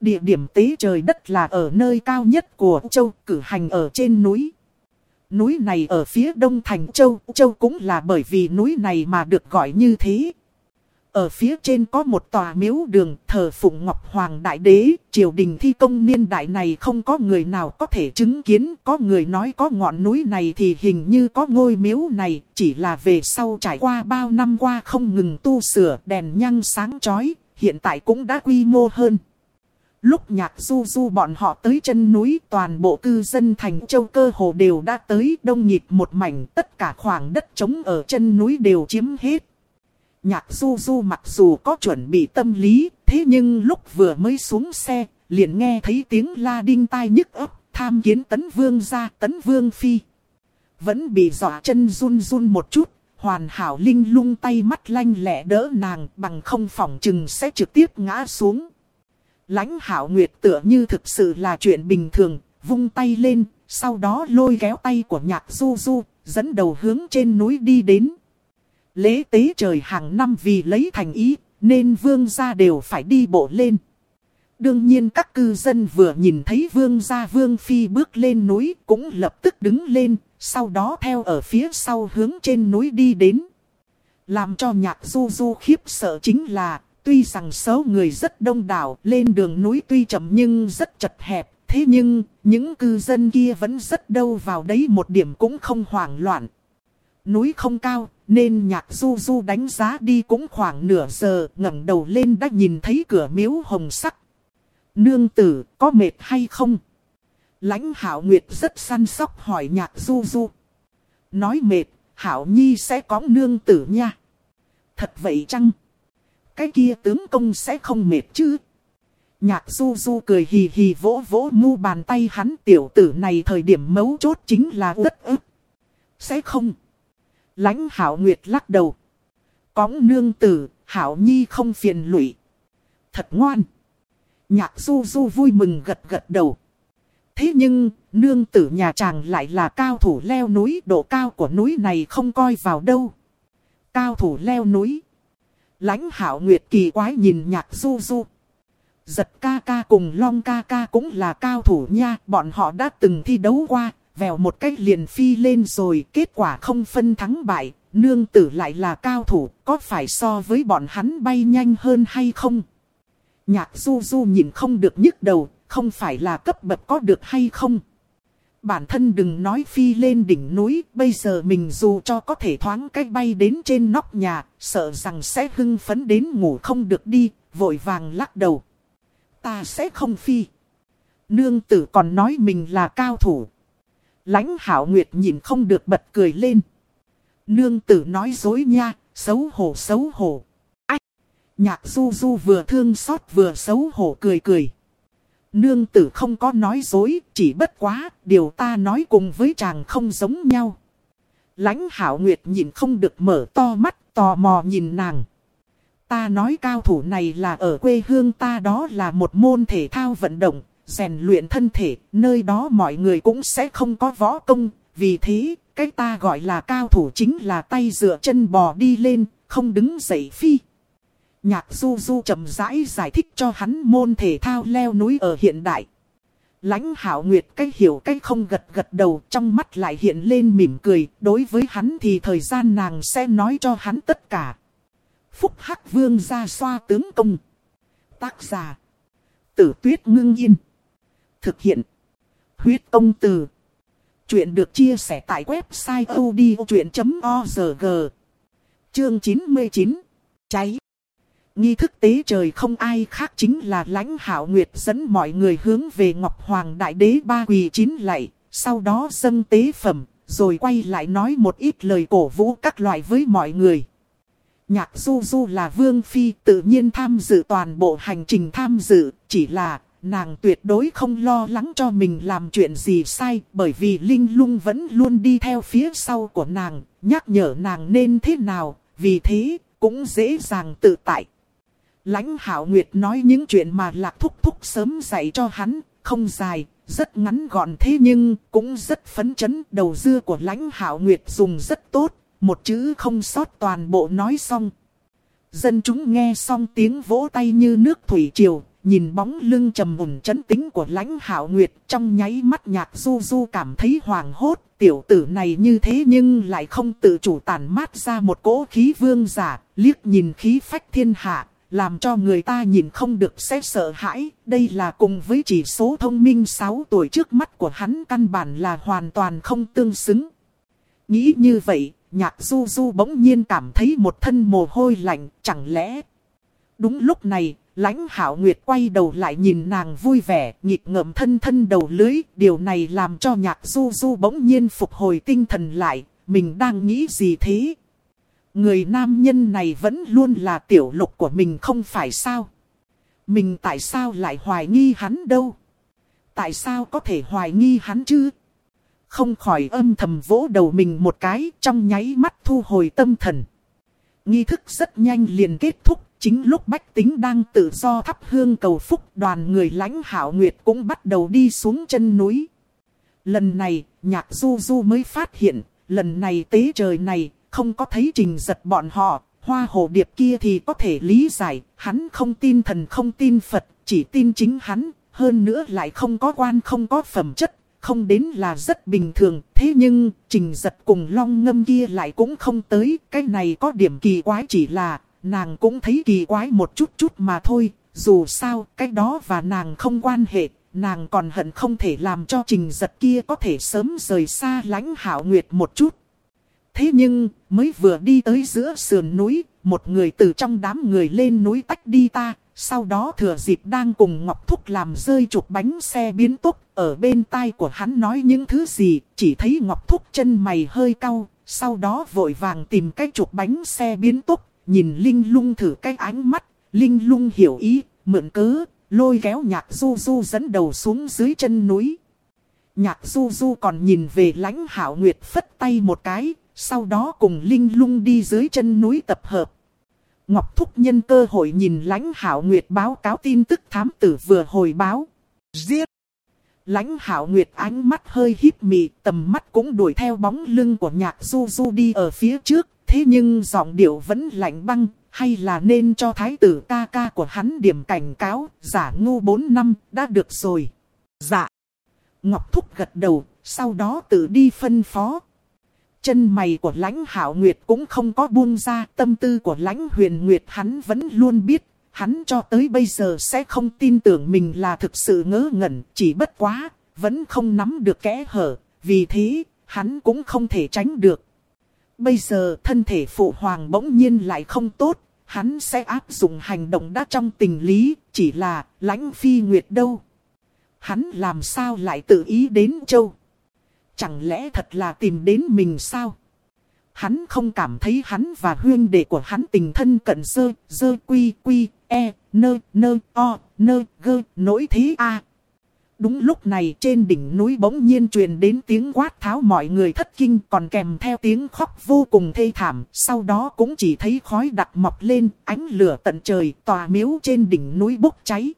Địa điểm tế trời đất là ở nơi cao nhất của châu cử hành ở trên núi. Núi này ở phía đông thành châu, châu cũng là bởi vì núi này mà được gọi như thế. Ở phía trên có một tòa miếu đường thờ phụng Ngọc Hoàng Đại Đế, triều đình thi công niên đại này không có người nào có thể chứng kiến, có người nói có ngọn núi này thì hình như có ngôi miếu này, chỉ là về sau trải qua bao năm qua không ngừng tu sửa đèn nhăng sáng chói, hiện tại cũng đã quy mô hơn. Lúc nhạc du du bọn họ tới chân núi, toàn bộ cư dân thành châu cơ hồ đều đã tới, đông nhịp một mảnh, tất cả khoảng đất trống ở chân núi đều chiếm hết. Nhạc du du mặc dù có chuẩn bị tâm lý, thế nhưng lúc vừa mới xuống xe, liền nghe thấy tiếng la đinh tai nhức ấp, tham kiến tấn vương ra tấn vương phi. Vẫn bị dọa chân run run một chút, hoàn hảo linh lung tay mắt lanh lẹ đỡ nàng, bằng không phòng chừng sẽ trực tiếp ngã xuống. Lãnh hảo nguyệt tựa như thực sự là chuyện bình thường, vung tay lên, sau đó lôi kéo tay của nhạc du du, dẫn đầu hướng trên núi đi đến. Lễ tế trời hàng năm vì lấy thành ý, nên vương gia đều phải đi bộ lên. Đương nhiên các cư dân vừa nhìn thấy vương gia vương phi bước lên núi cũng lập tức đứng lên, sau đó theo ở phía sau hướng trên núi đi đến. Làm cho nhạc du du khiếp sợ chính là Tuy rằng số người rất đông đảo, lên đường núi tuy chậm nhưng rất chật hẹp, thế nhưng những cư dân kia vẫn rất đâu vào đấy một điểm cũng không hoảng loạn. Núi không cao, nên nhạc du du đánh giá đi cũng khoảng nửa giờ, ngẩng đầu lên đã nhìn thấy cửa miếu hồng sắc. Nương tử, có mệt hay không? Lãnh Hảo Nguyệt rất săn sóc hỏi nhạc du du. Nói mệt, Hảo Nhi sẽ có nương tử nha. Thật vậy chăng? Cái kia tướng công sẽ không mệt chứ. Nhạc du du cười hì hì vỗ vỗ mu bàn tay hắn tiểu tử này thời điểm mấu chốt chính là đất ức. Sẽ không. lãnh hảo nguyệt lắc đầu. Cóng nương tử, hảo nhi không phiền lụy. Thật ngoan. Nhạc du du vui mừng gật gật đầu. Thế nhưng, nương tử nhà chàng lại là cao thủ leo núi, độ cao của núi này không coi vào đâu. Cao thủ leo núi. Lãnh hảo nguyệt kỳ quái nhìn nhạc du du. Giật ca ca cùng long ca ca cũng là cao thủ nha. Bọn họ đã từng thi đấu qua. Vèo một cách liền phi lên rồi. Kết quả không phân thắng bại. Nương tử lại là cao thủ. Có phải so với bọn hắn bay nhanh hơn hay không? Nhạc du du nhìn không được nhức đầu. Không phải là cấp bậc có được hay không? Bản thân đừng nói phi lên đỉnh núi, bây giờ mình dù cho có thể thoáng cách bay đến trên nóc nhà, sợ rằng sẽ hưng phấn đến ngủ không được đi, vội vàng lắc đầu. Ta sẽ không phi. Nương tử còn nói mình là cao thủ. lãnh hảo nguyệt nhìn không được bật cười lên. Nương tử nói dối nha, xấu hổ xấu hổ. Ách! Nhạc du du vừa thương xót vừa xấu hổ cười cười. Nương tử không có nói dối, chỉ bất quá, điều ta nói cùng với chàng không giống nhau. lãnh hảo nguyệt nhìn không được mở to mắt, tò mò nhìn nàng. Ta nói cao thủ này là ở quê hương ta đó là một môn thể thao vận động, rèn luyện thân thể, nơi đó mọi người cũng sẽ không có võ công, vì thế, cái ta gọi là cao thủ chính là tay dựa chân bò đi lên, không đứng dậy phi. Nhạc du du chậm rãi giải thích cho hắn môn thể thao leo núi ở hiện đại. lãnh hảo nguyệt cái hiểu cái không gật gật đầu trong mắt lại hiện lên mỉm cười. Đối với hắn thì thời gian nàng sẽ nói cho hắn tất cả. Phúc Hắc Vương ra xoa tướng công. Tác giả. Tử tuyết ngưng yên. Thực hiện. Huyết công từ. Chuyện được chia sẻ tại website odchuyện.org. Chương 99. Cháy. Nghi thức tế trời không ai khác chính là lãnh hảo nguyệt dẫn mọi người hướng về Ngọc Hoàng Đại Đế ba quỳ chín lạy, sau đó dâng tế phẩm, rồi quay lại nói một ít lời cổ vũ các loại với mọi người. Nhạc Du Du là Vương Phi tự nhiên tham dự toàn bộ hành trình tham dự, chỉ là nàng tuyệt đối không lo lắng cho mình làm chuyện gì sai bởi vì Linh Lung vẫn luôn đi theo phía sau của nàng, nhắc nhở nàng nên thế nào, vì thế cũng dễ dàng tự tại. Lãnh Hạo Nguyệt nói những chuyện mà Lạc Thúc Thúc sớm dạy cho hắn, không dài, rất ngắn gọn thế nhưng cũng rất phấn chấn. Đầu dưa của Lãnh Hạo Nguyệt dùng rất tốt, một chữ không sót toàn bộ nói xong. Dân chúng nghe xong tiếng vỗ tay như nước thủy triều, nhìn bóng lưng trầm mùn chấn tính của lãnh hảo nguyệt trong nháy mắt nhạc du du cảm thấy hoàng hốt. Tiểu tử này như thế nhưng lại không tự chủ tàn mát ra một cỗ khí vương giả, liếc nhìn khí phách thiên hạ, làm cho người ta nhìn không được sẽ sợ hãi. Đây là cùng với chỉ số thông minh 6 tuổi trước mắt của hắn căn bản là hoàn toàn không tương xứng. Nghĩ như vậy, nhạc du du bỗng nhiên cảm thấy một thân mồ hôi lạnh, chẳng lẽ... Đúng lúc này, lãnh hảo nguyệt quay đầu lại nhìn nàng vui vẻ, nghịch ngợm thân thân đầu lưới. Điều này làm cho nhạc du du bỗng nhiên phục hồi tinh thần lại, mình đang nghĩ gì thế? Người nam nhân này vẫn luôn là tiểu lục của mình không phải sao? Mình tại sao lại hoài nghi hắn đâu? Tại sao có thể hoài nghi hắn chứ? Không khỏi âm thầm vỗ đầu mình một cái trong nháy mắt thu hồi tâm thần. Nghi thức rất nhanh liền kết thúc. Chính lúc bách tính đang tự do thắp hương cầu phúc đoàn người lãnh hảo nguyệt cũng bắt đầu đi xuống chân núi. Lần này, nhạc du du mới phát hiện, lần này tế trời này, không có thấy trình giật bọn họ, hoa hồ điệp kia thì có thể lý giải, hắn không tin thần không tin Phật, chỉ tin chính hắn, hơn nữa lại không có quan không có phẩm chất, không đến là rất bình thường, thế nhưng trình giật cùng long ngâm kia lại cũng không tới, cái này có điểm kỳ quái chỉ là, nàng cũng thấy kỳ quái một chút chút mà thôi, dù sao, cái đó và nàng không quan hệ, nàng còn hận không thể làm cho trình giật kia có thể sớm rời xa lãnh hảo nguyệt một chút. Thế nhưng, mới vừa đi tới giữa sườn núi, một người từ trong đám người lên núi tách đi ta, sau đó thừa dịp đang cùng Ngọc Thúc làm rơi chụp bánh xe biến tốc, ở bên tai của hắn nói những thứ gì, chỉ thấy Ngọc Thúc chân mày hơi cau, sau đó vội vàng tìm cái chụp bánh xe biến tốc, nhìn Linh lung thử cái ánh mắt, Linh lung hiểu ý, mượn cớ, lôi kéo nhạc du du dẫn đầu xuống dưới chân núi. Nhạc du du còn nhìn về lãnh hảo nguyệt phất tay một cái, sau đó cùng Linh lung đi dưới chân núi tập hợp. Ngọc Thúc nhân cơ hội nhìn lãnh hảo nguyệt báo cáo tin tức thám tử vừa hồi báo. Giết! Lãnh hảo nguyệt ánh mắt hơi híp mị, tầm mắt cũng đuổi theo bóng lưng của nhạc du du đi ở phía trước. Thế nhưng giọng điệu vẫn lạnh băng, hay là nên cho thái tử ca ca của hắn điểm cảnh cáo, giả ngu 4 năm, đã được rồi. Dạ. Ngọc Thúc gật đầu, sau đó tự đi phân phó. Chân mày của lãnh hảo nguyệt cũng không có buông ra, tâm tư của lãnh huyền nguyệt hắn vẫn luôn biết. Hắn cho tới bây giờ sẽ không tin tưởng mình là thực sự ngớ ngẩn, chỉ bất quá, vẫn không nắm được kẽ hở, vì thế, hắn cũng không thể tránh được. Bây giờ thân thể phụ hoàng bỗng nhiên lại không tốt, hắn sẽ áp dụng hành động đã trong tình lý, chỉ là lãnh phi nguyệt đâu. Hắn làm sao lại tự ý đến châu? Chẳng lẽ thật là tìm đến mình sao? Hắn không cảm thấy hắn và huyên đệ của hắn tình thân cận dơ, dơ quy quy, e, nơ, nơ, o, nơ, gơ, nỗi thế a Đúng lúc này trên đỉnh núi bỗng nhiên truyền đến tiếng quát tháo mọi người thất kinh còn kèm theo tiếng khóc vô cùng thê thảm. Sau đó cũng chỉ thấy khói đặc mọc lên, ánh lửa tận trời, tòa miếu trên đỉnh núi bốc cháy.